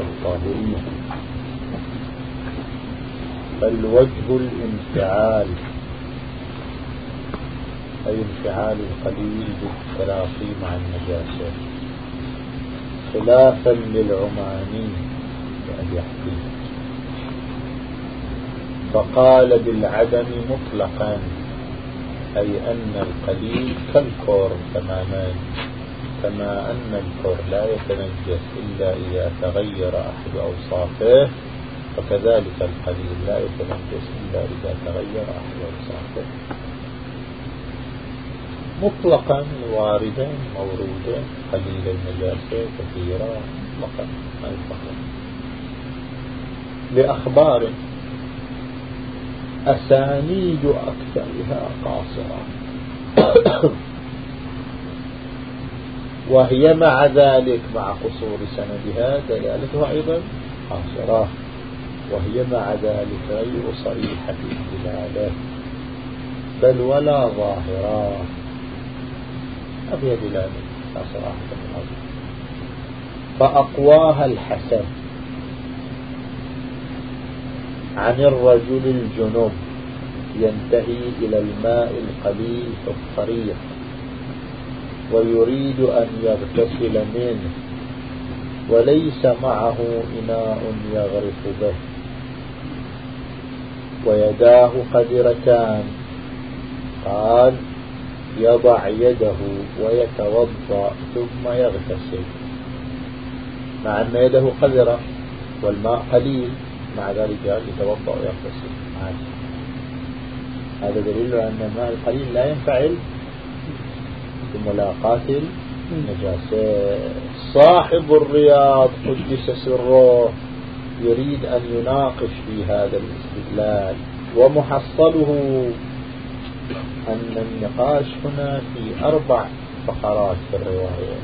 الطاهرين فالوجه الانفعال أي انفعال القليل بالتلاقي مع النجاسة. خلافا للعماني بأبي حديث فقال بالعدم مطلقا أي أن القليل كالكور تماما. كما أن الكور لا يتنجس إلا إذا تغير أحد أوصافه فكذلك القليل لا يتنجس إلا إذا تغير أحد أوصافه. مطلقا واردا مورودا قليل النجاسة كثيرا مطلقا يفهم لأخبار أسانيد أكثرها قاصرة. وهي مع ذلك مع قصور سندها دلالتها أيضا قاصرة وهي مع ذلك غير صريحة الدلالة بل ولا ظاهرة. هذه دلالة صراحة فأقواها الحسن. عن الرجل الجنوب ينتهي إلى الماء القليل في الطريق. ويريد أن يغتسل منه. وليس معه إناء يغرف به. ويداه قدرتان. قال يضع يده ويتوضأ ثم يغتسل. مع أن يده قذرة والماء قليل مع ذلك يتوضأ ويغتسل. هذا دليل أن الماء القليل لا ينفعل بملاقاة النجاسة صاحب الرياض قدس سره يريد أن يناقش في هذا الاستدلال. ومحصله أن النقاش هنا في أربع فقرات في الرواية.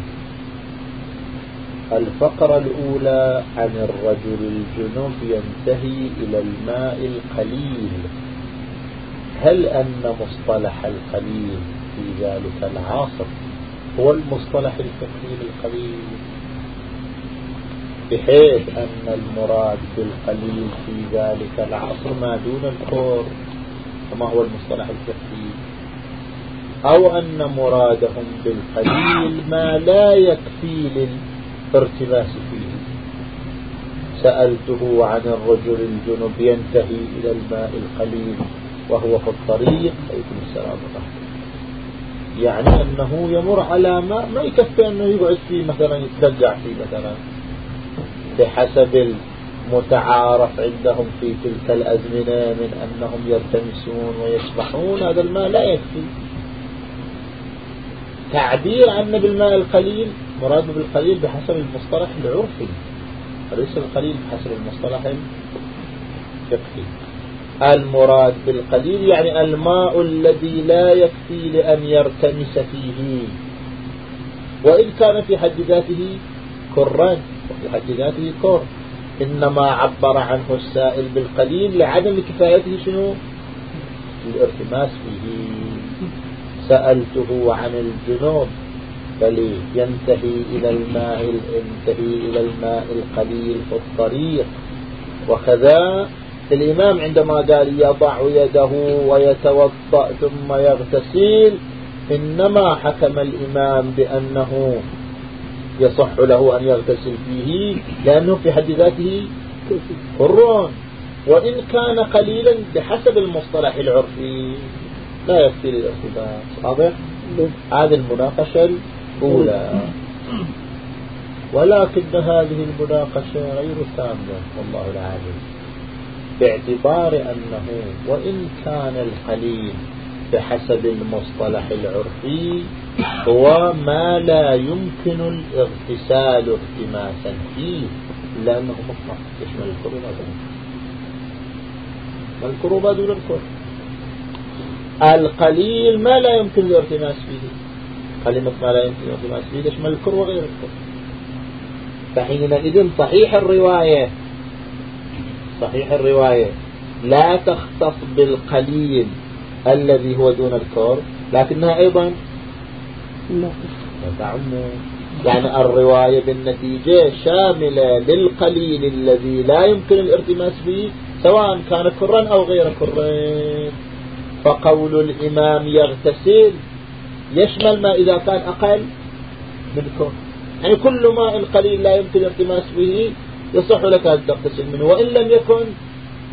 الفقرة الأولى عن الرجل الجنوب ينتهي إلى الماء القليل. هل أن مصطلح القليل في ذلك العصر. هو المصطلح الفقهي للقليل بحيث أن المراد بالقليل في ذلك العصر ما دون الكور كما هو المصطلح الفقهي. أو أن مرادهم بالقليل ما لا يكفي للارتباس فيه. سألته عن الرجل الجنوب ينتهي إلى الماء القليل وهو في الطريق عليكم السلام ورحمة يعني أنه يمر على ماء ما يكفي أنه يقعد فيه مثلا يترجع فيه مثلا. بحسب المتعارف عندهم في تلك الأزمنة من أنهم يرتمسون ويسبحون هذا الماء لا يكفي. تعبير عن بالماء القليل مراد بالقليل بحسب المصطلح العرفي. وليس القليل بحسب المصطلح الفقهي؟ المراد بالقليل يعني الماء الذي لا يكفي لأن يرتمس فيه. وإن كان في حد ذاته كران وفي حد ذاته كر إنما عبر عنه السائل بالقليل لعدم كفايته شنو؟ الارتماس فيه سألته عن الجنوب بل ينتهي إلى الماء ينتهي إلى الماء القليل في الطريق. وكذا الإمام عندما قال يضع يده ويتوضأ ثم يغتسل إنما حكم الإمام بأنه يصح له أن يغتسل فيه لأنه في حد ذاته قرون وإن كان قليلا بحسب المصطلح العرفي. لا يكفي للارتباط واضح هذه المناقشة الأولى. ولكن هذه المناقشة غير تامة والله العالم. باعتبار أنه وإن كان القليل بحسب المصطلح العرفي هو ما لا يمكن الاغتسال التماسا فيه لأنه مطلق. يشمل الكر وما دون الكر وما دون الكر القليل ما لا يمكن الارتماس فيه. كلمة ما لا يمكن الارتماس فيه. تشمل الكر وغير الكر فحينئذ صحيح الرواية. صحيح الرواية. لا تختص بالقليل الذي هو دون الكر. لكنها أيضا لا. تعم يعني الرواية بالنتيجة شاملة للقليل الذي لا يمكن الارتماس به سواء كان كرا أو غير كر فقول الإمام يغتسل يشمل ما إذا كان أقل من كر يعني كل ماء قليل لا يمكن الارتماس به يصح لك أن تغتسل منه. وإن لم يكن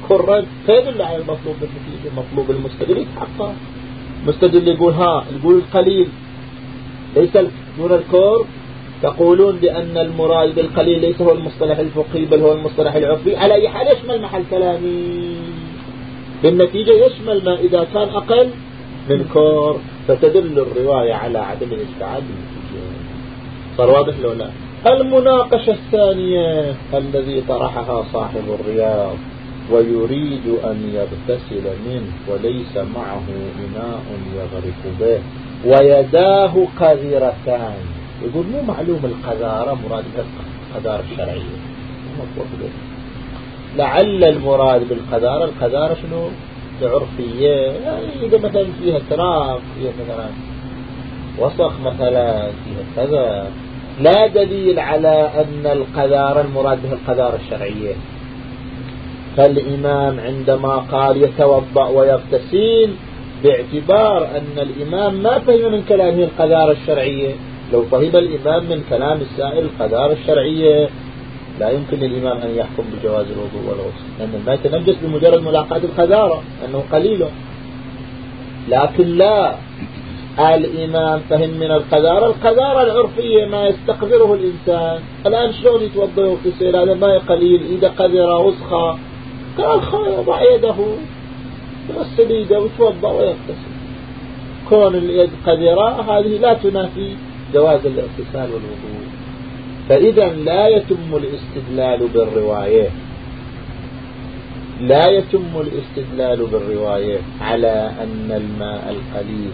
كرا فيدل على المطلوب بالنتيجة المطلوب المستدل يتحقق مستدل يقول ها يقول القليل. ليس دون الكور. تقولون بأن المراد بالقليل ليس هو المصطلح الفقهي بل هو المصطلح العرفي. على أي حال يشمل محل كلامي. بالنتيجة يشمل ما إذا كان أقل من كور. فتدل الرواية على عدم الاجتعاد صار واضح لو لا؟ المناقشة الثانية الذي طرحها صاحب الرياض ويريد أن يغتسل منه وليس معه إناء يغرق به ويداه قذرتان. يقول مو معلوم القذارة مراد القذارة الشرعية. لعل المراد بالقذارة القذارة شنو؟ عرفية يعني إذا مثلا فيها تراب فيها مثلا وسخ مثلا فيها كذا. لا دليل على أن القذارة المراد بها القذارة الشرعية فالإمام عندما قال يتوضأ ويغتسل باعتبار أن الإمام ما فهم من كلامه القذارة الشرعية لو فهم الإمام من كلام السائل القذارة الشرعية لا يمكن للإمام أن يحكم بجواز الوضوء والغسل لأن الماء يتنجس بمجرد ملاقاة القذارة أنه قليل. لكن لا. الإمام فهم من القذارة. القذارة العرفية ما يستقذره الإنسان. الآن شلون يتوضأ ويغتسل؟ هذا ماء قليل. إذا قذرة وسخة قال يضع يده يغسل يده ويتوضأ ويغتسل. كون اليد قذرة هذه لا تنافي جواز الاغتسال والوضوء. فإذا لا يتم الاستدلال بالرواية. لا يتم الاستدلال بالرواية على أن الماء القليل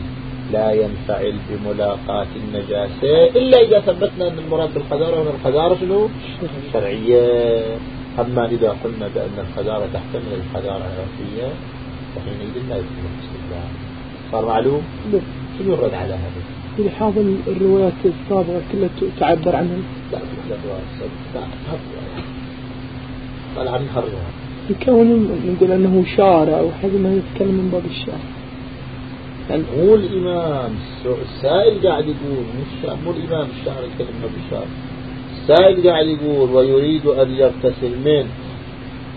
لا ينفعل بملاقاة النجاسة إلا إذا ثبتنا أن المراد بالقذارة وأن القذارة شنو شرعية أما إذا قلنا بأن القذارة تحتمل القذارة العرفية فحينئذ لا يتم الاستدلال صار معلوم؟ شنو الرد على هذا؟ لحاظ الروايات السابقة كلها تعبر عنها لا لا الروايات قال عنها الرواية الكون نقول أنه شارع وحاجة ما يتكلم من باب الشارع مو الإمام. السائل قاعد يقول مو الإمام الشارع يتكلم بالشارع السائل قاعد يقول ويريد أن يغتسل منه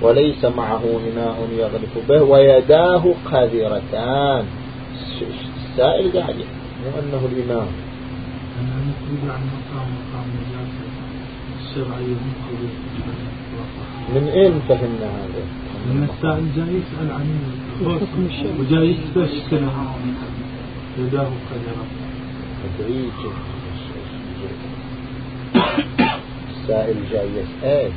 وليس معه إناء يغرف به ويداه قذرتان. السائل قاعد مو أنه الإمام. من أين فهمنا هذا؟ من السائل جاي يسأل عن الحكم الشرعي وجاي يستشكل يداه قدرة. السائل جاي يسأل.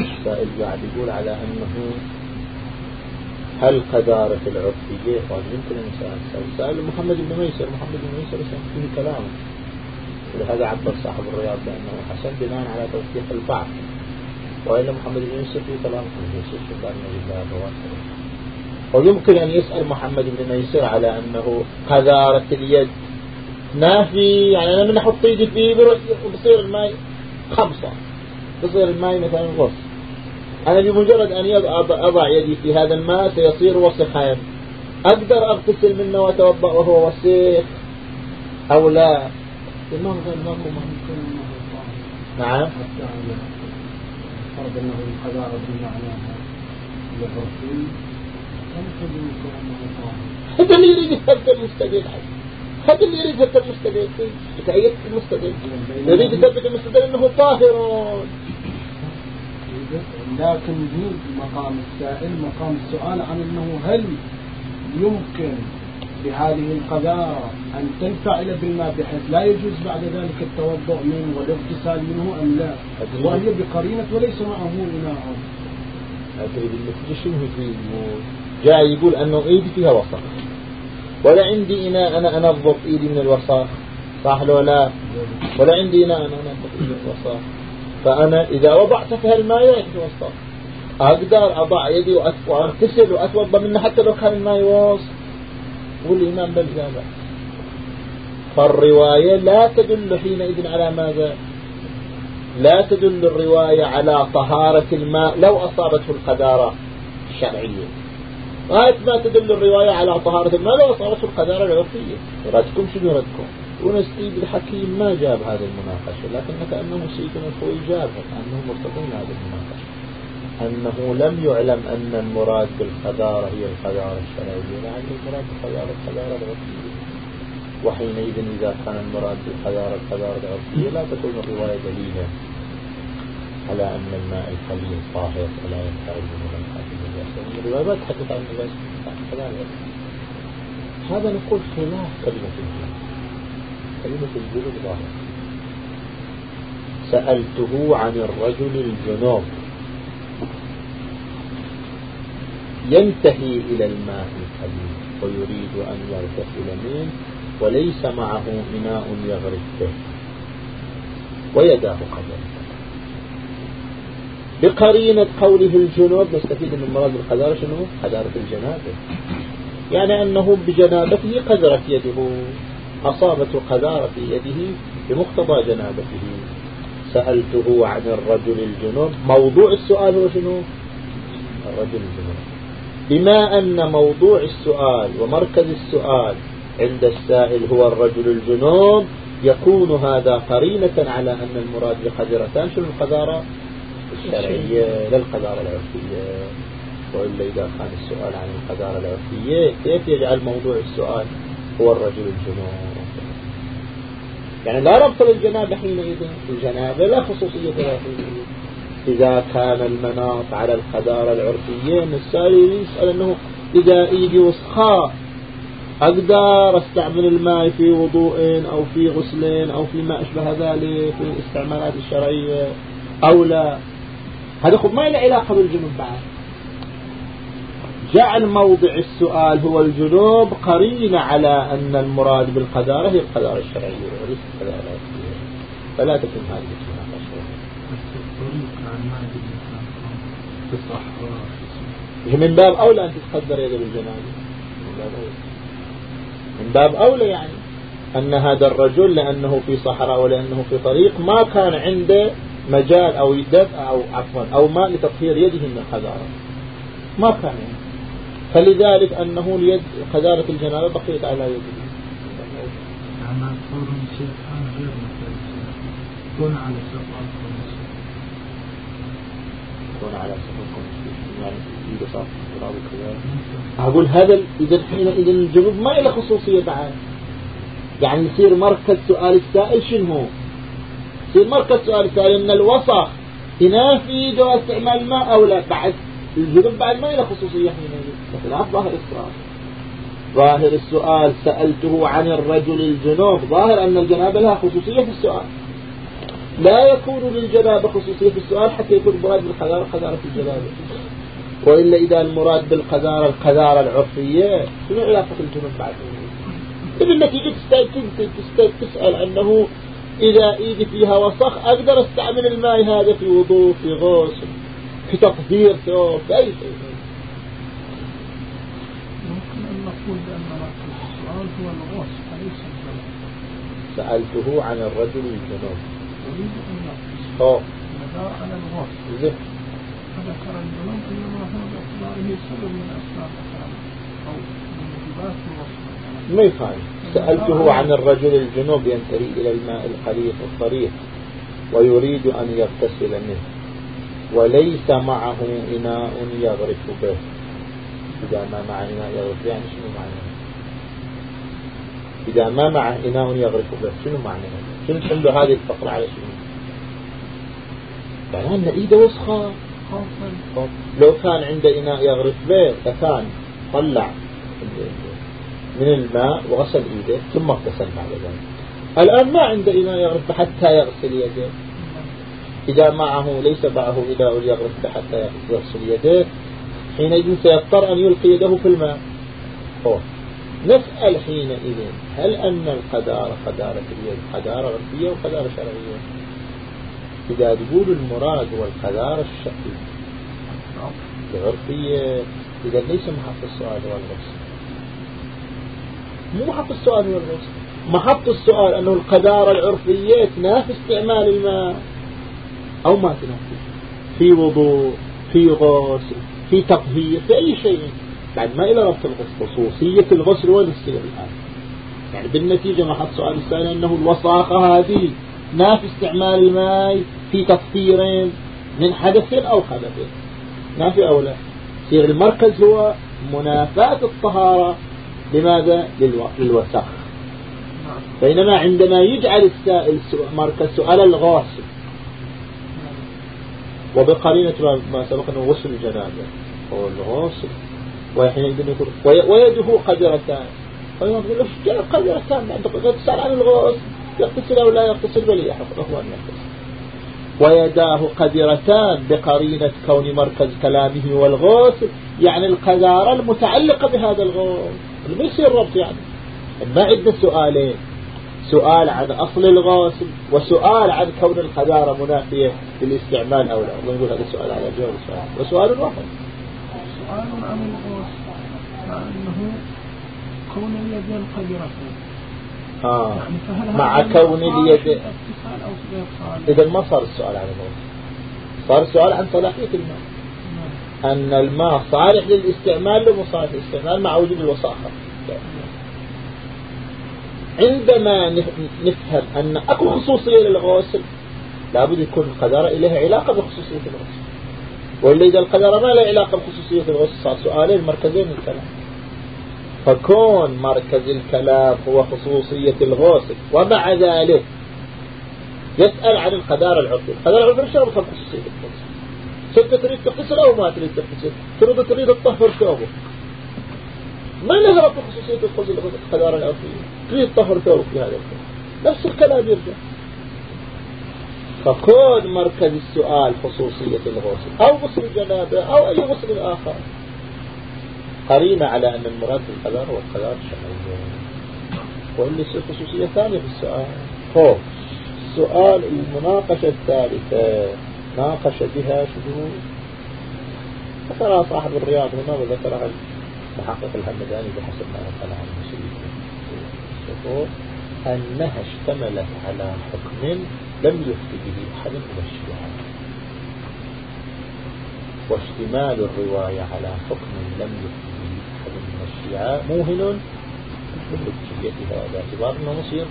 السائل قاعد يقول على أنه هل قدارة العرفية؟ قال يمكن أن يسأل. سأل محمد بن ميسر. محمد بن ميسر فيه كلام. ولهذا عبر صاحب الرياض بأنه حسن بناء على توثيق البعض. وإلا محمد بن ميسر فيه كلام ويمكن أن يسأل محمد بن ميسر على أنه قدارة اليد. نافي يعني أنا من أحط ايدي فيه بصير الماء خمسة. بصير الماء مثلا غص. أنا بمجرد أن أضع يدي في هذا الماء سيصير وسخا. أقدر أغتسل منه وأتوضأ وهو وسيخ أو لا؟ ما نعم. فرض أنه القضاء بمعناها للرسول هذا اللي يريد يثبت المستدل هذا اللي يريد يثبت المستدل تأيد المستدل يريد يثبت المستدل أنه طاهر. لكن هو مقام السائل مقام السؤال عن أنه هل يمكن بهذه القذارة أن تنفعل بالماء بحيث لا يجوز بعد ذلك التوضؤ منه والاغتسال منه أم لا وهي بقرينة وليس معه إناء. أدري بالنتيجة شنو يقول جاء يقول أنه إيدي فيها وسخ. ولا عندي إناء أنا أنظف إيدي من الوسخ صح لو لا؟ ولا عندي إناء أنا أنظف إيدي من الوسخ فأنا إذا وضعت فيها الماء يتوسط أقدر أضع يدي وأغتسل وأتوضأ منه حتى لو كان الماء يوص والإمام بالإجابة فالرواية لا تدل حينئذ على ماذا؟ لا تدل الرواية على طهارة الماء لو أصابته القدارة الشرعية. غاية ما تدل الرواية على طهارة الماء لو أصابته القدارة العرفية. ردكم شنو ردكم ونسيب الحكيم ما جاب هذه المناقشة لكن كأنه سيد الخوي جابها كأنه مرتضين هذه المناقشة. أنه لم يعلم أن المراد بالقدارة هي القدارة الشرعية لأن المراد بالقدارة القدارة العرفية. وحينئذ إذا كان المراد بالقدارة القدارة العرفية لا تكون الرواية دليلا على أن الماء القليل طاهر ولا ينفعل من الحاكم النجاسة الرواية ما تحدث عن النجاسة هذا نقول خلاف كلمة الجنة كلمة الجنوب ظاهرة سألته عن الرجل الجنوب. ينتهي إلى الماء القليل ويريد أن يغتسل منه وليس معه إناء يغرق به ويداه قدر بقرينة قوله الجنوب نستفيد من مراد القدارة شنو؟ قدارة الجنابة. يعني أنه بجنابته قدرت يده. أصابته قدارة في يده بمقتضى جنابته. سألته عن الرجل الجنوب. موضوع السؤال هو شنو؟ الرجل الجنوب. بما أن موضوع السؤال ومركز السؤال عند السائل هو الرجل الجنوب يكون هذا قرينة على أن المراد بقدرتان شنو القدارة؟ الشرعية لا القدارة العرفية. وإلا إذا كان السؤال عن القدارة العرفية كيف يجعل موضوع السؤال هو الرجل الجنوب؟ يعني لا ربط للجنابة حينئذ الجنابة لا خصوصية لها إذا كان المناط على القدارة العرفية السائل يسأل أنه إذا إيدي وسخاء أقدر أستعمل الماء في وضوء أو في غسل أو في ما أشبه ذلك في الاستعمالات الشرعية أو لا. هذا خب ما له علاقة بالجنوب بعد. جعل موضع السؤال هو الجنوب قرين على أن المراد بالقدارة هي القدارة الشرعية وليس القدارة فلا تكون هذه من باب أولى أن تتقدر يده بالجنازة. من باب أولى. من باب أولى يعني أن هذا الرجل لأنه في صحراء ولأنه في طريق ما كان عنده مجال أو دفع أو عفوا أو ماء لتطهير يده من الخزارة ما كان يعني. فلذلك أنه اليد خزارة الجنابة بقيت على يده. كون على سفر كون على إذا صار أقول هذا إذا حينئذ الجنوب ما له خصوصية بعد. يعني يصير مركز سؤال السائل شنو هو؟ يصير مركز سؤال السائل إن الوسخ هنا في جواز استعمال الماء أو لا؟ بعد الجنوب بعد ما له خصوصية حينئذ. بخلاف ظاهر السؤال. ظاهر السؤال سألته عن الرجل الجنوب. ظاهر أن الجنابة لها خصوصية في السؤال. لا يكون للجنابة خصوصية في السؤال حتى يكون مراد بالخذارة خذارة الجنابة. وإلا إذا المراد بالقذارة القذارة العرفية شنو علاقة الجنوب بعد؟ بالنتيجة تسأل أنه إذا إيدي فيها وسخ أقدر أستعمل الماء هذا في وضوء في غسل في تطهير ثوب في أي شيء. ممكن أن نقول بأن السؤال هو الغسل أليس سألته عن الرجل الجنوب. الوصف ما يخالف سألته عن الرجل الجنوب ينتهي إلى الماء القليل الطريق ويريد أن يغتسل منه. وليس معه إناء يغرف به. إذا ما مع إناء يغرف يعني شنو معنى؟ إذا ما مع إناء يغرف به شنو معنى؟ شنو تحمل هذه الفقرة على شنو أن إيده وسخة لو كان عنده إناء يغرف به لكان طلع من الماء وغسل إيده ثم اغتسل بعد ذلك. الآن ما عنده إناء يغرف حتى يغسل يده. إذا معه ليس معه إناء يغرف حتى يغسل يده. حينئذ سيضطر أن يلقي يده في الماء. أوه. نسأل حينئذ هل أن القدارة قدارة اليد قدارة عرفية وقدارة شرعية؟ إذا تقول المراد هو القدار الشكل العرفية إذا ليس محط السؤال هو الغسل مو محط السؤال هو الغسل محط السؤال أنه القذارة العرفية تنافي استعمال الماء أو ما تنافي في وضوء في غسل في تطهير في أي شيء. بعد ما إلى ربط الغسل خصوصية الغسل وين تصير الآن يعني بالنتيجة محط سؤال السائل أنه الوساخة هذه نافي استعمال الماء في تطهير من حدث أو حدث نافي أو لا. يصير المركز هو منافاة الطهارة. لماذا؟ للوسخ بينما عندما يجعل السائل مركز سؤال الغاسل وبقرينة ما سبق أنه غسل الجنابة هو الغاسل وحينئذ يقول ويده قدرتان. له جاء قدرتان؟ تسأل عن الغاسل يغتسل أو لا يغتسل بل له أن يغتسل ويداه قدرتان بقرينة كون مركز كلامه والغسل يعني القذارة المتعلقة بهذا الغسل ما يصير ربط يعني. ما عندنا سؤالين. سؤال عن أصل الغاسل وسؤال عن كون القذارة منافية للاستعمال أو لا. نقول هذا السؤال على جواب السؤال. وسؤال واحد. سؤال عن الغاسل أنه كون اليدين قدرتان آه. يعني مع كون اليد إذا ما صار السؤال عن الغسل صار السؤال عن صلاحية الماء. نعم. أن الماء صالح للاستعمال لمصالح الاستعمال مع وجود الوساخة. عندما نفهم أن أكو خصوصية للغسل لابد يكون القدارة إليها علاقة بخصوصية الغسل. وإلا إذا القدارة ما لها علاقة بخصوصية الغسل صار سؤالين مركزين الكلام. فكون مركز الكلام هو خصوصية الغسل ومع ذلك يسأل عن القدارة العرفية القدارة العرفية شو بخصوصية الغسل ست تريد تغتسل أو ما تريد تغتسل تريد تريد تطهر ثوبك ما لها بخصوصية الغسل القدارة العرفية تريد تطهر ثوبك في هذا الكلام نفس الكلام يرجع. فكون مركز السؤال خصوصية الغسل أو غسل الجنابة أو أي غسل آخر. قرينة على أن المراد بالقدر هو القدر الشرعي واللي يصير خصوصية ثانية في السؤال. هو السؤال المناقشة الثالثة ناقش بها شنو ذكرها صاحب الرياض هنا وذكرها المحقق الهمداني بحسب ما نقل عن المسلمين أنها اشتملت على حكم لم يفتي به أحد من الشيعة واشتمال الرواية على حكم لم يفتي الشيعة موهن بحجيتها باعتبار أنه مصير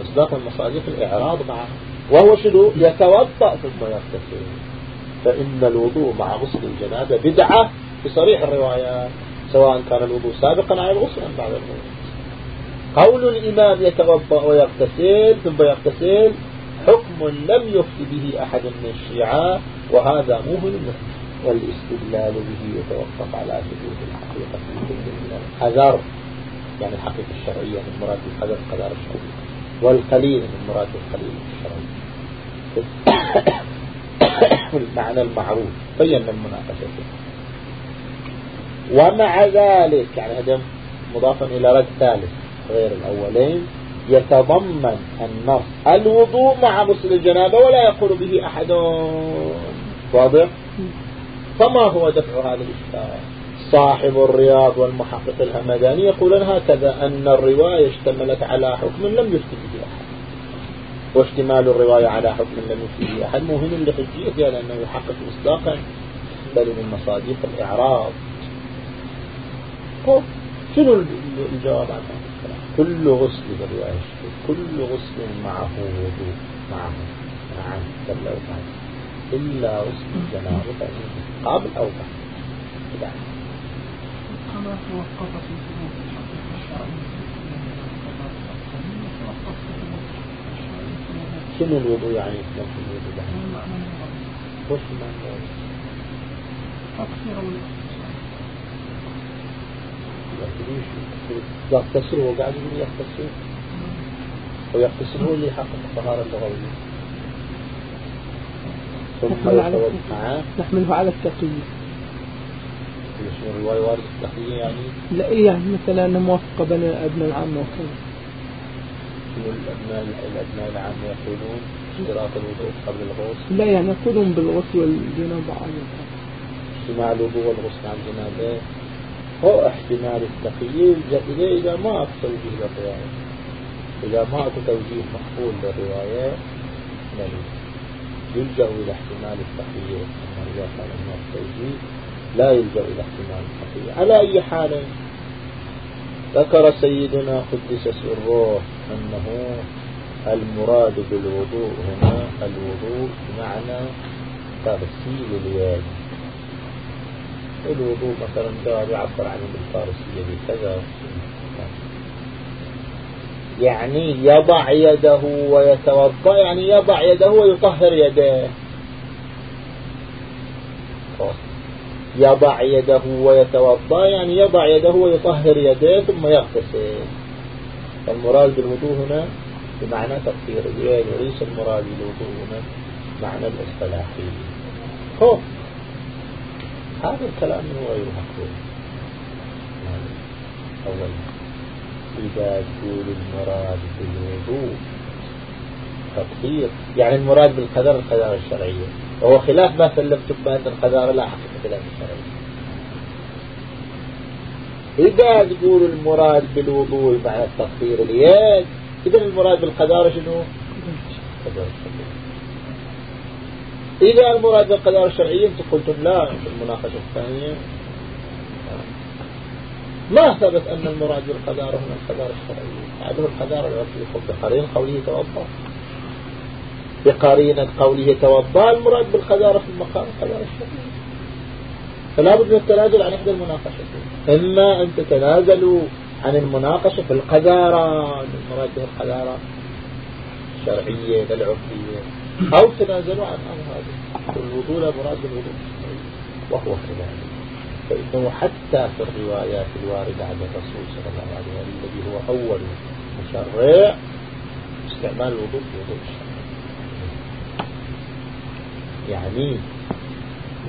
مصداق من مصادق الإعراض معه. وهو شنو؟ يتوضأ ثم يغتسل. فإن الوضوء مع غسل الجنابة بدعة في صريح الروايات سواء كان الوضوء سابقا على الغسل أم بعد الوضوء. قول الإمام يتوضأ ويغتسل ثم يغتسل حكم لم يفتي به أحد من الشيعة وهذا موهن والاستدلال به يتوقف على ثبوت الحقيقة من الحذر يعني الحقيقة الشرعية من مراد القدر القدر الشرعي والقليل من مراد القليل الشرعي. المعنى المعروف بينا المناقشة. ومع ذلك يعني هذا مضافا إلى رد ثالث غير الأولين يتضمن النص الوضوء مع غسل الجنابة ولا يقول به أحد. واضح؟ فما هو دفع هذا الإشكال؟ صاحب الرياض والمحقق الهمداني يقولون هكذا أن الرواية اشتملت على حكم لم يفتي به أحد. واشتمال الرواية على حكم لم يفتي به أحد مهم لحجيتها لأنه يحقق مصداقا بل من مصاديق الإعراض. شنو الجواب عن هذا؟ الكلام كل غسل بالرواية كل غسل معه وضوء معه معه نعم إلا غسل الجنابة قبل أو بعد. كده كما توقف في ثبوت الحقيقة الشرعية شنو الوضوء يعني يثبت الوضوء؟ ده؟ وش المعنى؟ تقصير يغتسل هو قاعد يقول يغتسل ويغتسل هو اللي يحقق الطهارة اللغوية نحمله على التقييد شنو الرواية واردة التقييد يعني؟ لا إيه يعني مثلا موافقة بين أبناء العامة وكذا. شنو الأبناء الأبناء العامة يقولون اشتراط الوضوء قبل الغسل؟ لا يعني يقولون بالغسل والجنابة عادة. اجتماع الوضوء والغسل عن جنابة. هو احتمال التقييد إذا ما أفصل به الرواية إذا ما أكو توجيه مقبول للرواية نلي يلجأ إلى احتمال التخيير أما إذا كان هناك توجيه لا يلجأ إلى احتمال التخيير على أي حال ذكر سيدنا قدس سره أنه المراد بالوضوء هنا الوضوء بمعنى تغسيل اليد. الوضوء مثلا جاء يعبر عنه بالفارسية بكذا يعني يضع يده ويتوضأ يعني يضع يده ويطهر يديه يضع يده ويتوضأ يعني يضع يده ويطهر يديه ثم يغتسل. المراد بالوضوء هنا بمعنى تطهير وليس المراد بالوضوء هنا معنى الاصطلاحي. هو هذا الكلام هو غير مقبول. أولا إذا تقول المراد بالوضوء تطهير يعني المراد بالقدر القدر الشرعية. وهو خلاف ما سلمتم بأن القدر لا حقيقة له الشرعية. إذا تقول المراد بالوضوء معنى التطهير اليد إذا المراد بالقدر شنو؟ قدر الشرعية. إذا المراد بالقدر الشرعية أنت قلتم لا في المناقشة الثانية. ما ثبت أن المراد بالقدر هنا القدر الشرعية هذا القدر العرفي بقرين قوله توضأ بقرينة قوله توضأ المراد بالقدر في المقام القدر الشرعي. فلا بد من التنازل عن إحدى المناقشتين. إما أن تتنازلوا عن المناقشة في القدارة المراد بالقدارة الشرعية العرفية. أو تنازلوا عن أمر هذا. الوضوء لا مراد بالوضوء وهو كذلك. فإنه حتى في الروايات الواردة عن الرسول صلى الله عليه وسلم الذي هو أول مشرع استعمال الوضوء في وضوء الشرع. يعني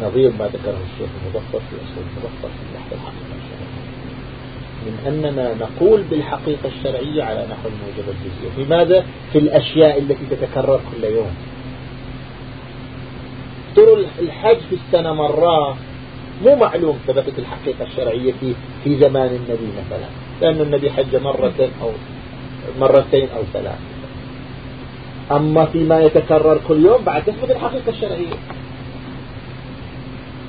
نظير ما ذكره الشيخ المظفر في أصل المظفر في نحو الحقيقة الشرعية. من أننا نقول بالحقيقة الشرعية على نحو الموجبة الجزئية لماذا؟ في الأشياء التي تتكرر كل يوم. ترى الحج في السنة مرات مو معلوم ثبتت الحقيقة الشرعية في, في زمان النبي مثلا. لأن النبي حج مرة أو مرتين أو ثلاث أما فيما يتكرر كل يوم بعد تثبت الحقيقة الشرعية.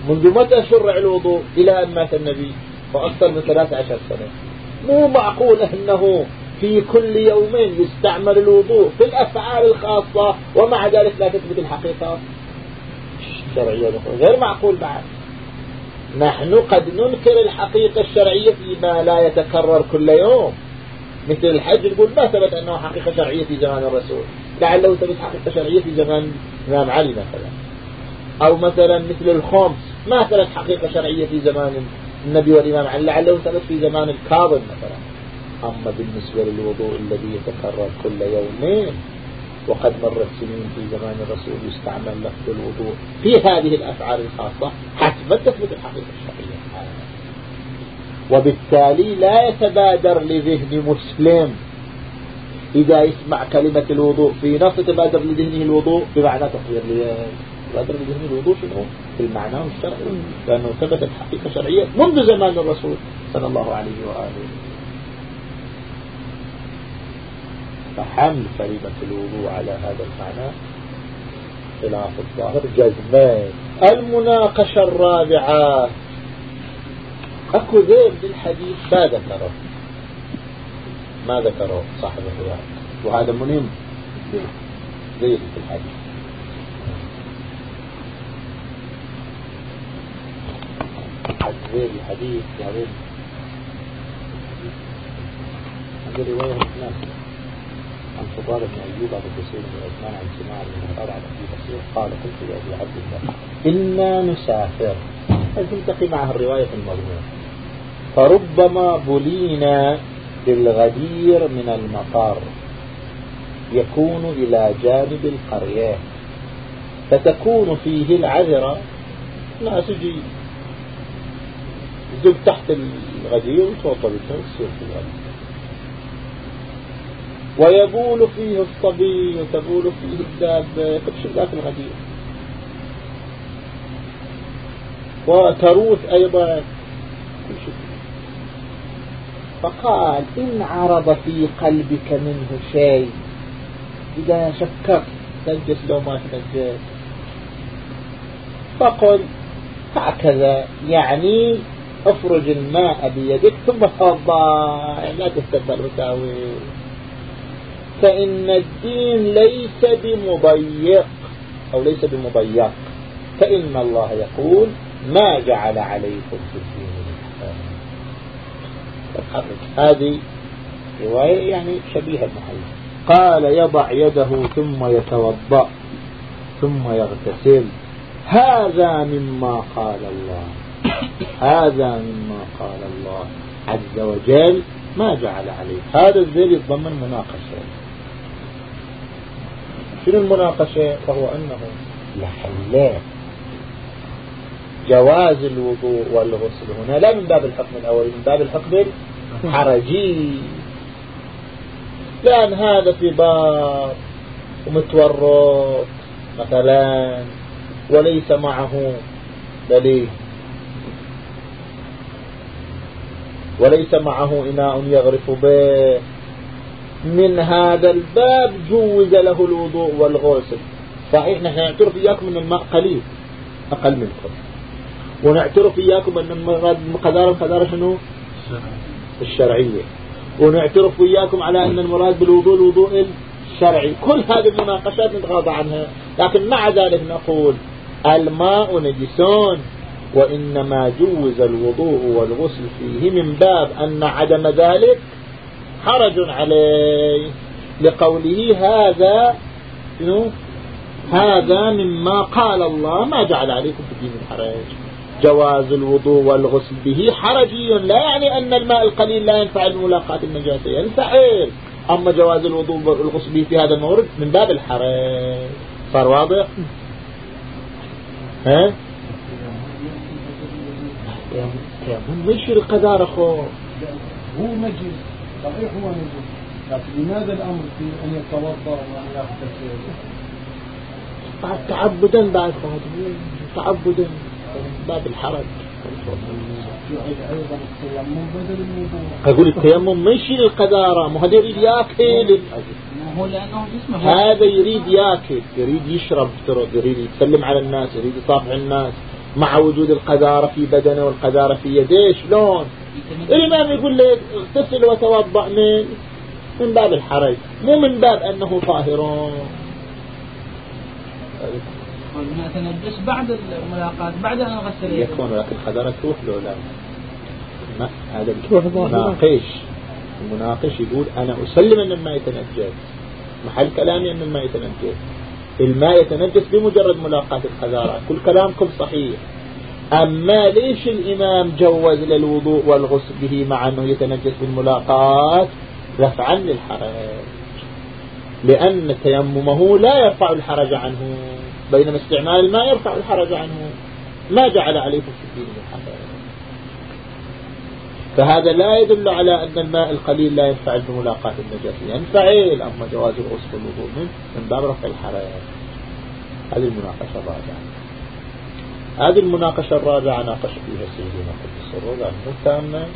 منذ متى شرع الوضوء إلى أن مات النبي؟ فأكثر من 13 سنة. مو معقول أنه في كل يومين يستعمل الوضوء في الأفعال الخاصة ومع ذلك لا تثبت الحقيقة؟ الشرعية غير معقول بعد. نحن قد ننكر الحقيقة الشرعية فيما لا يتكرر كل يوم. مثل الحج نقول ما ثبت أنه حقيقة شرعية في زمان الرسول. لعله ثبت حقيقة شرعية في زمان الإمام علي مثلا. أو مثلا مثل الخمس ما ثبت حقيقة شرعية في زمان النبي والإمام علي. لعله ثبت في زمان الكاظم مثلا. أما بالنسبة للوضوء الذي يتكرر كل يومين. وقد مرت سنين في زمان الرسول يستعمل لفظ الوضوء في هذه الأفعال الخاصة حتما تثبت الحقيقة الشرعية. وبالتالي لا يتبادر لذهن مسلم. إذا يسمع كلمة الوضوء في نص يتبادر لذهنه الوضوء بمعنى تطهير يتبادر لذهنه الوضوء شنو؟ في المعنى الشرعي. لأنه ثبتت حقيقة شرعية منذ زمان الرسول صلى الله عليه وآله. فحمل كلمة الوضوء على هذا المعنى خلاف الظاهر جزمان المناقشة الرابعة. أكو ذيب للحديث ما ذكره؟ ما ذكره صاحب الرواية. وهذا مهم. ذيب في الحديث ذيب الحديث يعني هذه رواية ناس عن فضال بن أيوب أبو حسين بن عثمان عن سماع بن مطار عن أبي بصير قال قلت لأبي عبد الله إنا نسافر. هل تلتقي معها الرواية في المضمون فربما بلينا بالغدير من المطار. يكون إلى جانب القرية. فتكون فيه العذرة ناس يجي يزق تحت الغدير وتوطى بالشمس في الغدير ويبول فيه الصبي وتبول فيه الدابة شيء ذاك الغدير. وتروث أيضا كل شيء. فقال إن عرض في قلبك منه شيء. إذا شكرت تنجس لو ما تنجس فقل هكذا. يعني افرج الماء بيدك ثم توضا لا تستبدل وتاوي فإن الدين ليس بمضيق أو ليس بمضيق فإن الله يقول ما جعل عليكم في الدين هذه رواية يعني شبيهة المحل قال يضع يده ثم يتوضأ ثم يغتسل. هذا مما قال الله. هذا مما قال الله عز وجل ما جعل عليه هذا الذيل يتضمن مناقشة. شنو المناقشة وهو أنه لحلاه جواز الوضوء والغسل هنا لا من باب الحكم الأولي من باب الحكم الحرجي. لأن هذا في باب ومتورط مثلا وليس معه دليل. وليس معه إناء يغرف به. من هذا الباب جوز له الوضوء والغسل. صحيح نحن نعترف إياكم أن الماء قليل أقل منكم. ونعترف إياكم أن القذارة القذارة شنو؟ الشرعية. ونعترف وياكم على أن المراد بالوضوء الوضوء الشرعي. كل هذه المناقشات نتغاضى عنها لكن مع ذلك نقول الماء نجسون وإنما جوز الوضوء والغسل فيه من باب أن عدم ذلك حرج عليه لقوله هذا هذا مما قال الله. ما جعل عليكم في الدين الحرج. جواز الوضوء والغسل به حرجي. لا يعني أن الماء القليل لا ينفع الملاقات النجاسة. ينفعل. أما جواز الوضوء والغسل به في هذا المورد من باب الحرج. صار واضح؟ ها؟ تيمم ما يشير القدار أخو هو نجس صحيح هو نجس لكن لماذا الأمر في أن يتوضأ وأن يغتسل بعد تعبدا بعد تعبدا باب الحرج. أقول التيمم ما يشيل القذارة ما هذا يريد يأكل؟ هذا يريد يأكل. يريد يشرب يريد يسلم على الناس يريد يصافح الناس. مع وجود القذارة في بدنه والقذارة في يديه شلون؟ الإمام يقول لك اغتسل وتوضأ من من باب الحرج. مو من باب أنه طاهرون نتنجس بعد الملاقات بعد أن أغسل يكون لكن القذارة تروح له لا. هذا المناقش المناقش يقول أنا أسلم أن الماء يتنجس. محل كلامي أن الماء يتنجس. الماء يتنجس بمجرد ملاقاة القذارة كل كلامكم صحيح. أما ليش الإمام جوز للوضوء والغسل به مع أنه يتنجس بالملاقات؟ رفعا للحرج. لأن تيممه لا يرفع الحرج عنه بينما استعمال الماء يرفع الحرج عنه. ما جعل عليكم في الدين من حرج. فهذا لا يدل على أن الماء القليل لا ينفعل بملاقاة النجاسة ينفعل أما جواز الغسل والوضوء منه من باب رفع الحرج. هذه المناقشة الرابعة هذه المناقشة الرابعة ناقش فيها سيدنا قدس الروح أنه تامة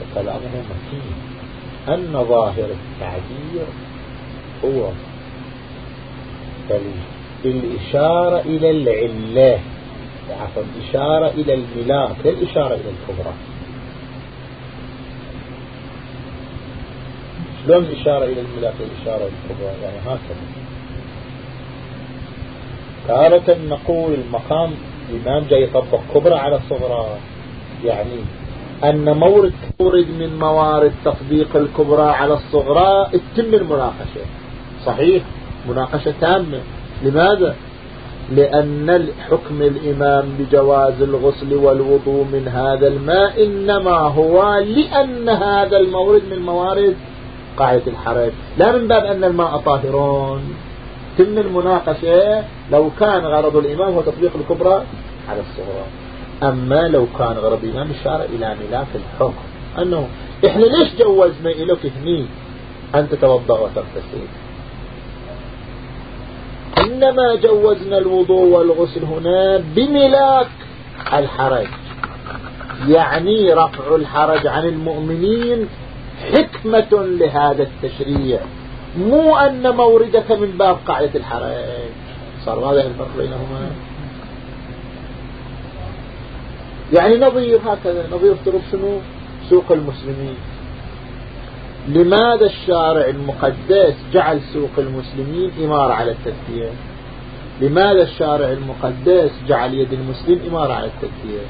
وكلامه متين. أن ظاهر التعبير هو بالإشارة إلى العلة. عفوا الإشارة إلى الملاك لا الإشارة إلى الكبرى؟ شلون الإشارة إلى الملاك الإشارة إلى الكبرى؟ يعني هكذا. تارة نقول المقام الإمام جاي يطبق كبرى على الصغرى. يعني أن مورد مورد من موارد تطبيق الكبرى على الصغرى تتم المناقشة. صحيح مناقشة تامة. لماذا؟ لأن حكم الإمام بجواز الغسل والوضوء من هذا الماء إنما هو لأن هذا المورد من موارد قاعدة الحرج لا من باب أن الماء طاهرون. تم المناقشة لو كان غرض الإمام هو تطبيق الكبرى على الصغرى أما لو كان غرض الإمام الشارع إلى ملاك الحكم. أنه إحنا ليش جوزنا إليك هني أن تتوضأ وتغتسل؟ إنما جوزنا الوضوء والغسل هنا بملاك الحرج. يعني رفع الحرج عن المؤمنين حكمة لهذا التشريع. مو أن موردك من باب قاعدة الحرج صار واضح الفرق بينهما. يعني نظير هكذا نظير افترض شنو؟ سوق المسلمين. لماذا الشارع المقدس جعل سوق المسلمين إمارة على التذكية لماذا الشارع المقدس جعل يد المسلم إمارة على التذكية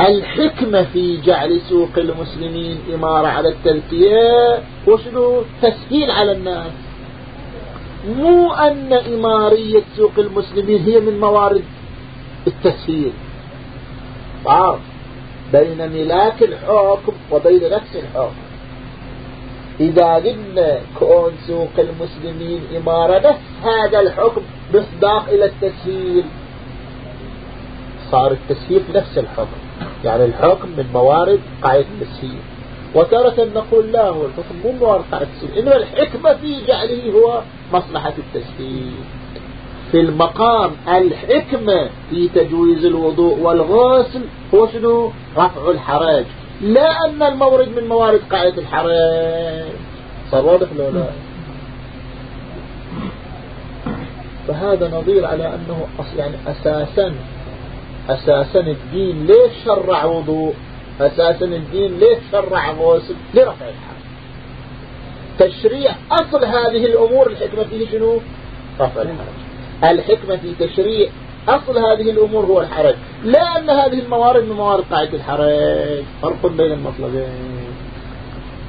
الحكمة في جعل سوق المسلمين إمارة على التذكية وشنو؟ تسهيل على الناس. مو أن إمارية سوق المسلمين هي من موارد التسهيل. فرق بين ملاك الحكم وبين نفس الحكم. إذا قلنا كون سوق المسلمين إمارة بس هذا الحكم مصداق إلى التسهيل. صار التسهيل نفس الحكم. يعني الحكم من موارد قاعدة التسهيل وتارة نقول لا هو الحكم مو موارد قاعدة التسهيل إنما الحكمة في جعله هو مصلحة التسهيل في المقام الحكمة في تجويز الوضوء والغسل هو شنو؟ رفع الحرج. لا أن المورد من موارد قاعدة الحرج. صار واضح لو لا؟ فهذا نظير على أنه يعني أساسا أساسا الدين ليش شرع وضوء؟ أساسا الدين ليش شرع غسل لرفع الحرج تشريع أصل هذه الأمور الحكمة فيه شنو؟ رفع الحرج الحكمة في تشريع أصل هذه الأمور هو الحرج. لا أن هذه الموارد من موارد قاعدة الحرج. فرق بين المطلبين.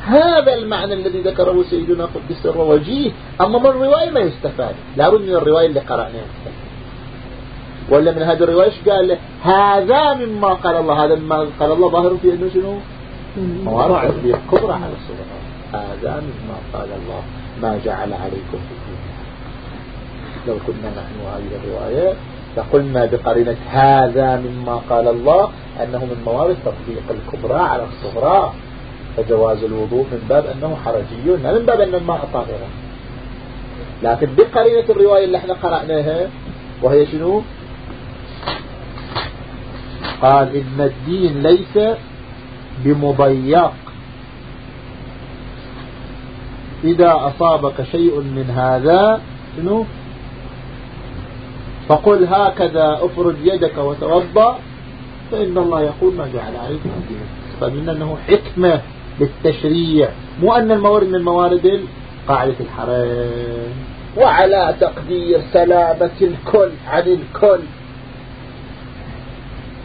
هذا المعنى الذي ذكره سيدنا قدس الروجيه أما من الرواية ما يستفاد. لابد من الرواية اللي قرأناها. ولا من هذه الرواية قال له؟ هذا مما قال الله هذا مما قال الله ظاهر في أنه شنو؟ موارد كبرى على الصورة. هذا مما قال الله ما جعل عليكم في الدين لو كنا نحن هذه الرواية لقلنا بقرينة هذا مما قال الله أنه من موارد تطبيق الكبرى على الصغرى. فجواز الوضوء من باب أنه حرجي لا من باب أن الماء طاهرة لكن بقرينة الرواية اللي إحنا قرأناها وهي شنو؟ قال إن الدين ليس بمضيق. إذا أصابك شيء من هذا شنو؟ فقل هكذا افرد يدك وتوضأ فإن الله يقول ما جعل عليكم الدين فمن أنه حكمة للتشريع مو أن الموارد من موارد قاعدة الحرام. وعلى تقدير سلامة الكل عن الكل.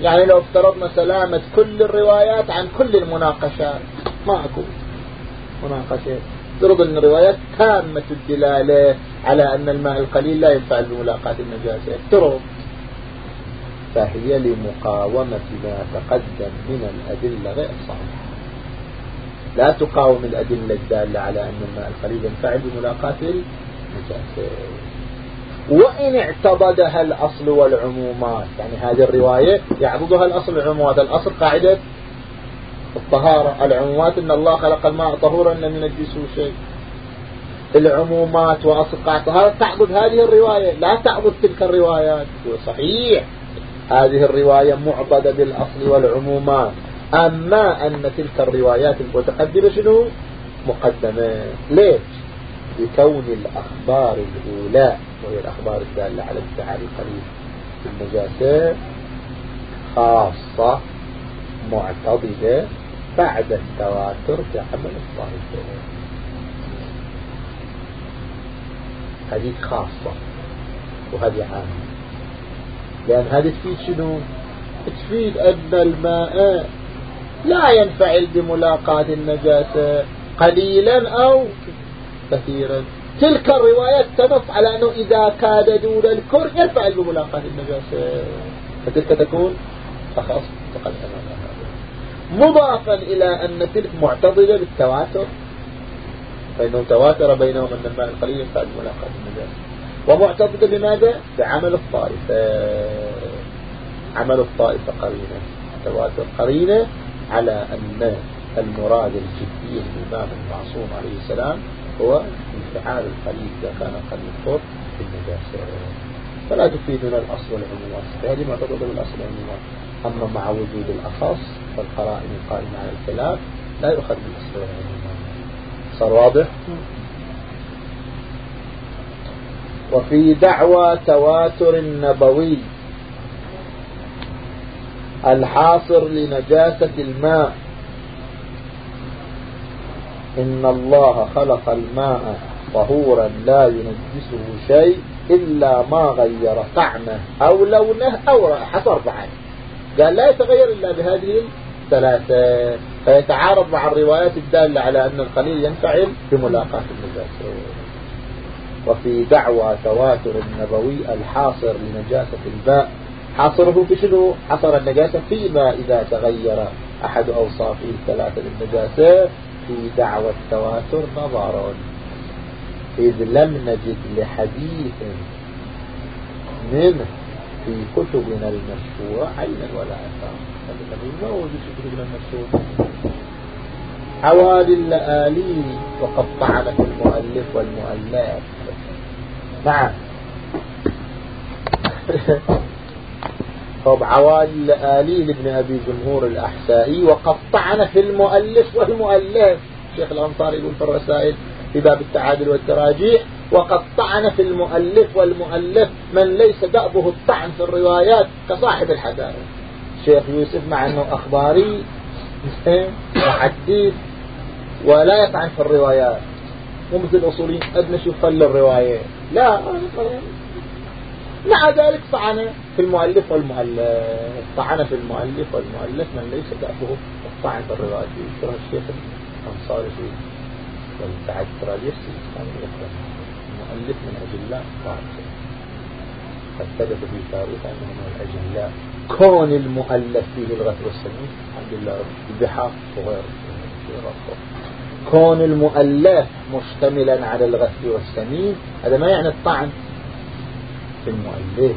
يعني لو افترضنا سلامة كل الروايات عن كل المناقشات. ما أكو مناقشات افترض أن الروايات تامة الدلالة على أن الماء القليل لا ينفع بملاقاة النجاسة. افترض فهي لمقاومة ما تقدم من الأدلة. غير صحيحة لا تقاوم الأدلة الدالة على أن الماء القليل ينفع بملاقاة النجاسة. وإن اعتضدها الأصل والعمومات. يعني هذه الرواية يعضدها الأصل والعمومات. الأصل قاعدة الطهارة. العمومات أن الله خلق الماء طهورا لم ينجسه شيء. العمومات وأصل قاعدة. الطهارة تعبد هذه الرواية. لا تعبد تلك الروايات. صحيح. هذه الرواية معبدة بالأصل والعمومات. أما أن تلك الروايات المتقدمة شنو؟ مقدمة. ليش؟ بكون الأخبار الأولى وهي الأخبار الدالة على انتهاء القريب النجاسة خاصة معتضدة بعد التواتر في عمل الطائفة هذه خاصة وهذه عامة. لأن هذه تفيد شنو؟ تفيد أن الماء لا ينفعل بملاقاة النجاسة قليلا أو كثيرا. تلك الروايات تنص على أنه إذا كاد دون الكر ينفعل بملاقاة النجاسة فتلك تكون أخص فقد مضافا إلى أن تلك معتضدة بالتواتر. فإنه تواتر بينهم أن الماء القليل ينفع بملاقاة النجاسة ومعتضدة بماذا؟ بعمل الطائفة. عمل الطائفة قرينة. تواتر قرينة على أن المراد الجدي الإمام المعصوم عليه السلام هو انفعال القليل إذا كان قليل طور في النجاسة فلا تفيدنا الأصل والعمومات فهذه معتضدة بالأصل والعمومات أما مع وجود الأخص فالقرائن القائمة على الخلاف لا يؤخذ بالأسباب صار واضح؟ وفي دعوى تواتر النبوي. الحاصر لنجاسة الماء. إن الله خلق الماء طهورا لا ينجسه شيء إلا ما غير طعمه أو لونه أو رائحة أربعة. قال لا يتغير إلا بهذه الثلاثة. فيتعارض مع الروايات الدالة على أن القليل ينفعل بملاقاة النجاسة وفي دعوى تواتر النبوي الحاصر لنجاسة الماء. حاصره في شنو؟ حصر النجاسة فيما إذا تغير أحد أوصافه الثلاثة للنجاسة في دعوى التواتر نظر إذ لم نجد لحديث منه في كتبنا المشهورة عينا ولا أثار ما وجد في كتبنا المشهورة حوالي اللآلي وقد طعنت المؤلف والمؤلف. نعم. طب عوالي لآلي لابن أبي جمهور الأحسائي وقد طعن في المؤلف والمؤلف. شيخ الأنصار يقول في الرسائل في باب التعادل والتراجيح وقد طعن في المؤلف والمؤلف من ليس دأبه الطعن في الروايات كصاحب الحدائق. شيخ يوسف مع أنه أخباري محدث ولا يطعن في الروايات. مو مثل الأصوليين أدنى شوف فل الرواية. لا مع ذلك طعن في المؤلف والمؤلف. طعن في المؤلف والمؤلف من ليس دأبه الطعن في الروايات يذكرها الشيخ الأنصاري في والتعد تراجيح المؤلف من أجلاء طاعته قد ثبت في تاريخ أنه من الأجلاء كون المؤلف فيه الغث والسمين الحمد لله البحار وغير كون المؤلف مشتملا على الغث والسمين هذا ما يعني الطعن؟ في المؤلف.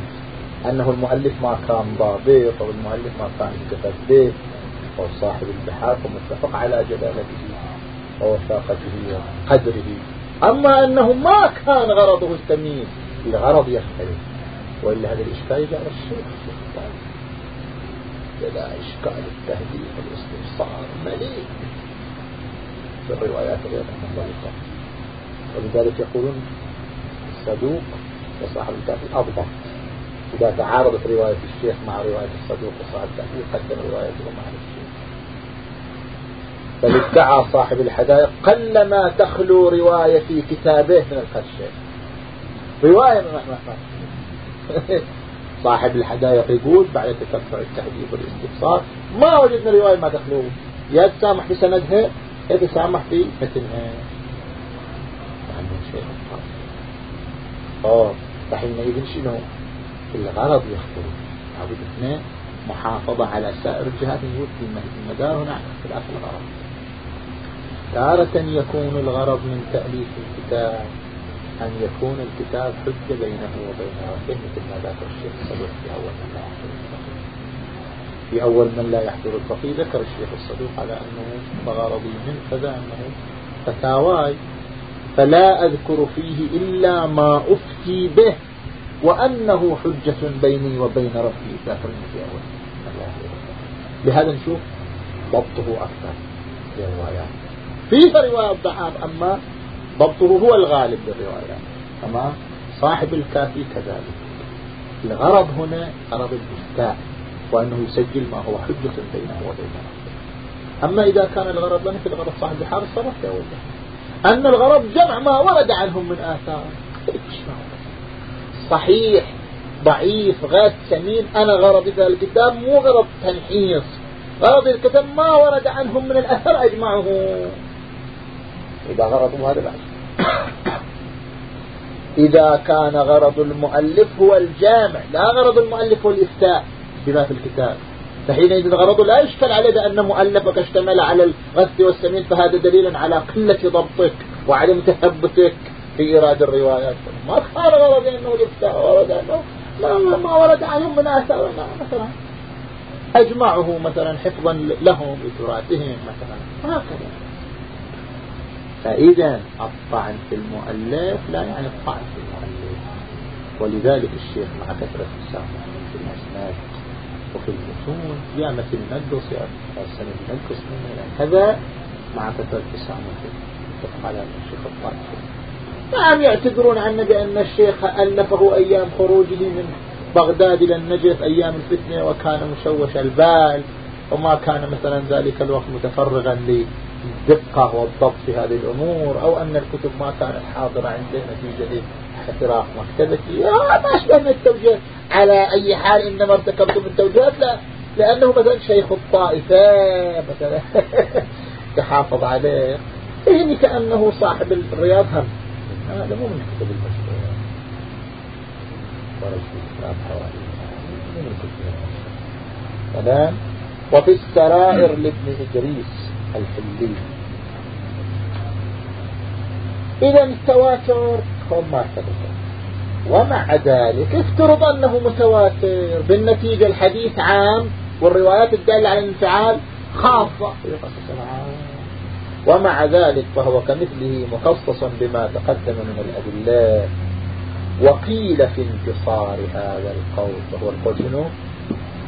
أنه المؤلف ما كان ضابط أو المؤلف ما كان متثبت أو صاحب البحار ومتفق على جلالته ووثاقته وقدره. أما أنه ما كان غرضه السمين الغرض يختلف. وإلا هذا الإشكال جاء الشيخ لدى إشكال التهديد والاستفسار مليء بالروايات غير المنضبطة ولذلك يقولون الصدوق وصاحب الكافي أضبط إذا تعارضت رواية الشيخ مع رواية الصدوق وصاحب الكافي قدم روايته مع الشيخ بل ادعى صاحب الحدائق قلما تخلو رواية في كتابه من الخشية رواية من ما صاحب الحدائق يقول بعد تتبع التحديث والاستفسار ما وجدنا رواية ما تخلو. يا تسامح بسندها يا تسامح في متنها يعني شيء. آه فحينئذ شنو؟ الغرض يختلف لابد اثنين محافظة على سائر الجهات في المدار هنا اختلاف الغرض. تارة يكون الغرض من تأليف الكتاب أن يكون الكتاب حجة بينه وبين ربه مثل ما ذكر الشيخ الصدوق في أول من لا يحضر الفقيه. في أول من لا يحضر الفقيه ذكر الشيخ الصدوق على أنه بغرضي من كذا أنه فتاواي فلا أذكر فيه إلا ما أفتي به وأنه حجة بيني وبين ربي ذكر في أول. لهذا نشوف ضبطه أكثر في الروايات. فيه رواية ضعاف أما ضبطه هو الغالب بالروايات أما صاحب الكافي كذلك. الغرض هنا غرض الإفتاء وأنه يسجل ما هو حجة بينه وبين أما إذا كان الغرض مثل غرض صاحب الحال صرفت يا ولد. أن الغرض جمع ما ورد عنهم من آثار. صحيح ضعيف غاز سمين. أنا غرضي في الكتاب مو غرض تنحيص غرض الكتاب ما ورد عنهم من الأثر أجمعه. إذا غرضه هذا بعد. إذا كان غرض المؤلف هو الجامع لا غرض المؤلف هو الإفتاء بما في الكتاب. فحينئذ غرضه لا يشكل عليه بأن مؤلفك اشتمل على الغث والسمين فهذا دليل على قلة ضبطك وعدم تثبتك في إيراد الروايات. ما كان غرض أنه الإفتاء ورد أنه ما, ورد عنهم من آثار مثلا أجمعه مثلا حفظا لهم بتراثهم مثلا. فإذا الطعن في المؤلف لا يعني الطعن في المؤلف. ولذلك الشيخ مع كثرة السامة في الأسناد وفي مثل نقص يا سند نقص منه كذا مع كثرة تسامحه اتفق على الشيخ الطائفي نعم يعتذرون عنا بأن الشيخ ألفه أيام خروجه من بغداد إلى النجف أيام الفتنة وكان مشوش البال وما كان مثلا ذلك الوقت متفرغا للدقة والضبط في هذه الأمور أو أن الكتب ما كانت حاضرة عنده نتيجة احتراق مكتبتي ما أشبه من التوجيه. على أي حال إنما ارتكبت من التوجيهات لا. لأنه مثلا شيخ الطائفة مثلا. تحافظ عليه. يعني كأنه صاحب الرياض هم. هذا مو من كتب المشروع. ورجل الإسلام حوالي. تمام؟ وفي السرائر لابن إدريس الحلي. إذا التواتر ما ثبت ومع ذلك افترض أنه متواتر بالنتيجة الحديث عام والروايات الدالة على الانفعال خاصة. ومع ذلك فهو كمثله مخصص بما تقدم من الأدلة. وقيل في انتصار هذا القول وهو القول شنو؟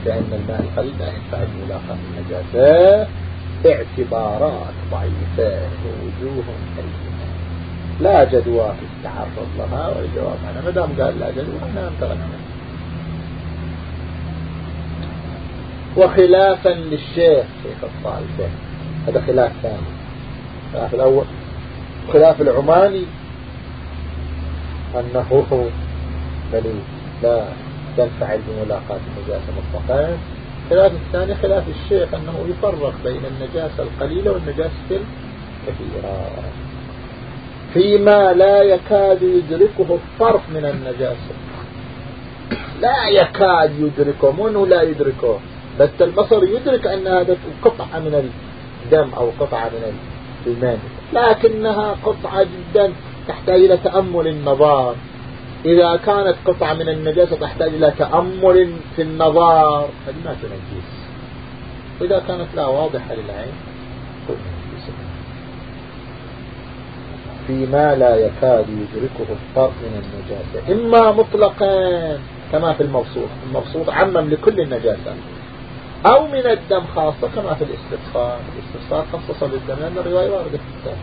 بأن الماء القليل لا ينفع الملاقاة النجاسة. اعتبارات ضعيفة ووجوه كريمة. لا جدوى في التعرض لها والجواب عنها ما دام قال لا جدوى إحنا انتركنا وخلافا للشيخ شيخ الطائفة. هذا خلاف ثاني. الخلاف الأول. خلاف العماني. أنه بل لا تنفعل بملاقاة النجاسة مطلقا. خلاف الثاني خلاف الشيخ أنه يفرق بين النجاسة القليلة والنجاسة الكثيرة. فيما لا يكاد يدركه الطرف من النجاسة. لا يكاد يدركه منه لا يدركه؟ بس البصر يدرك أن هذا قطعة من الدم أو قطعة من الماء لكنها قطعة جدا تحتاج إلى تأمل النظار. إذا كانت قطعة من النجاسة تحتاج إلى تأمل في النظار هذه ما تنجس؟ إذا كانت لا واضحة للعين. فيما لا يكاد يدركه الطرف من النجاسة. إما مطلقا كما في المبسوط المبسوط عمم لكل النجاسات أو من الدم خاصة كما في الاستفسار. الاستفسار خصص بالدم لأن الرواية واردة في الدم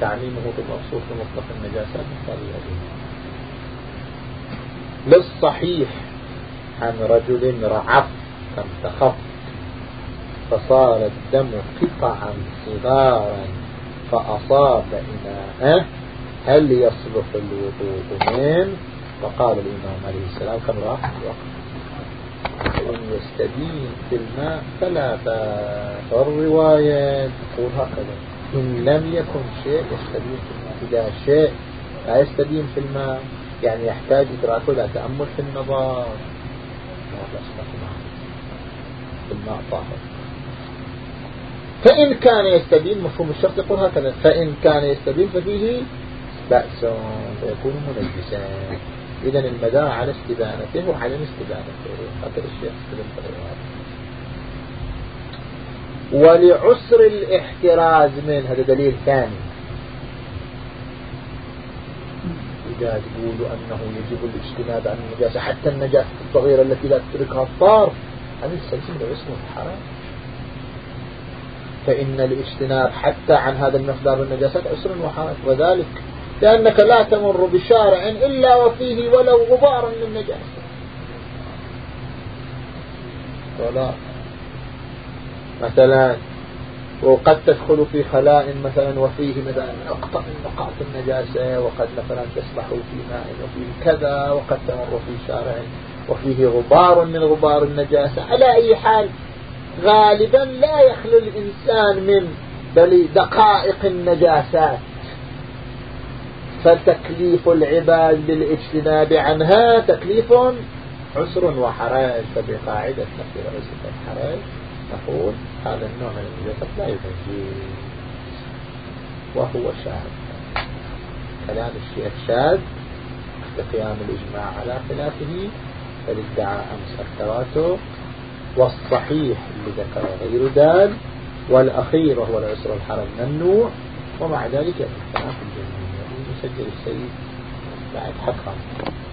تعميمه بالمبسوط بمطلق النجاسات الطبيعية للصحيح عن رجل رعف فانتخف فصار الدم قطعا صغارا. فأصاب إناءه هل يصلح الوضوء من فقال الإمام عليه السلام كم راح؟ الوقت وإن يستدين في الماء فلا بأس والرواية تقول هكذا. إن لم يكن شيء يستدين في الماء. إذا شيء لا يستدين في الماء يعني يحتاج إدراكه إلى تأمل في النظر في الماء طاهر. فإن كان يستدين مفهوم الشرط يقول هكذا. فإن كان يستدين ففيه بأس فيكون منجسا. إذا المدار على استبانته وعدم استبانته هكذا الشيخ ولعسر الاحتراز من هذا دليل ثاني. إذا تقولوا أنه يجب الاجتناب عن النجاسة حتى النجاسة الصغيرة التي لا تتركها الطار هذه السلسلة اسمه الحرام فإن الاجتناب حتى عن هذا المقدار النجاسات عسر وحرج وذلك لأنك لا تمر بشارع إلا وفيه ولو غبار من نجاسة ولا. مثلا وقد تدخل في خلاء مثلا وفيه مثلا نقطة من نقاط النجاسة وقد مثلا تسبح في ماء وفيه كذا وقد تمر في شارع وفيه غبار من غبار النجاسة. على أي حال غالبا لا يخلو الإنسان من بل دقائق النجاسات. فتكليف العباد بالاجتناب عنها تكليف عسر وحرج. فبقاعدة نفي العسر والحرج نقول هذا النوع من النجاسة لا ينجي وهو شاذ. كلام الشيخ شاذ لقيام الإجماع على خلافه بل ادعى أمس التواتر. والصحيح اللي ذكر غير دال والأخير وهو العسر والحرج ممنوع ومع ذلك في الجميع. يسجل السيد بعد حقا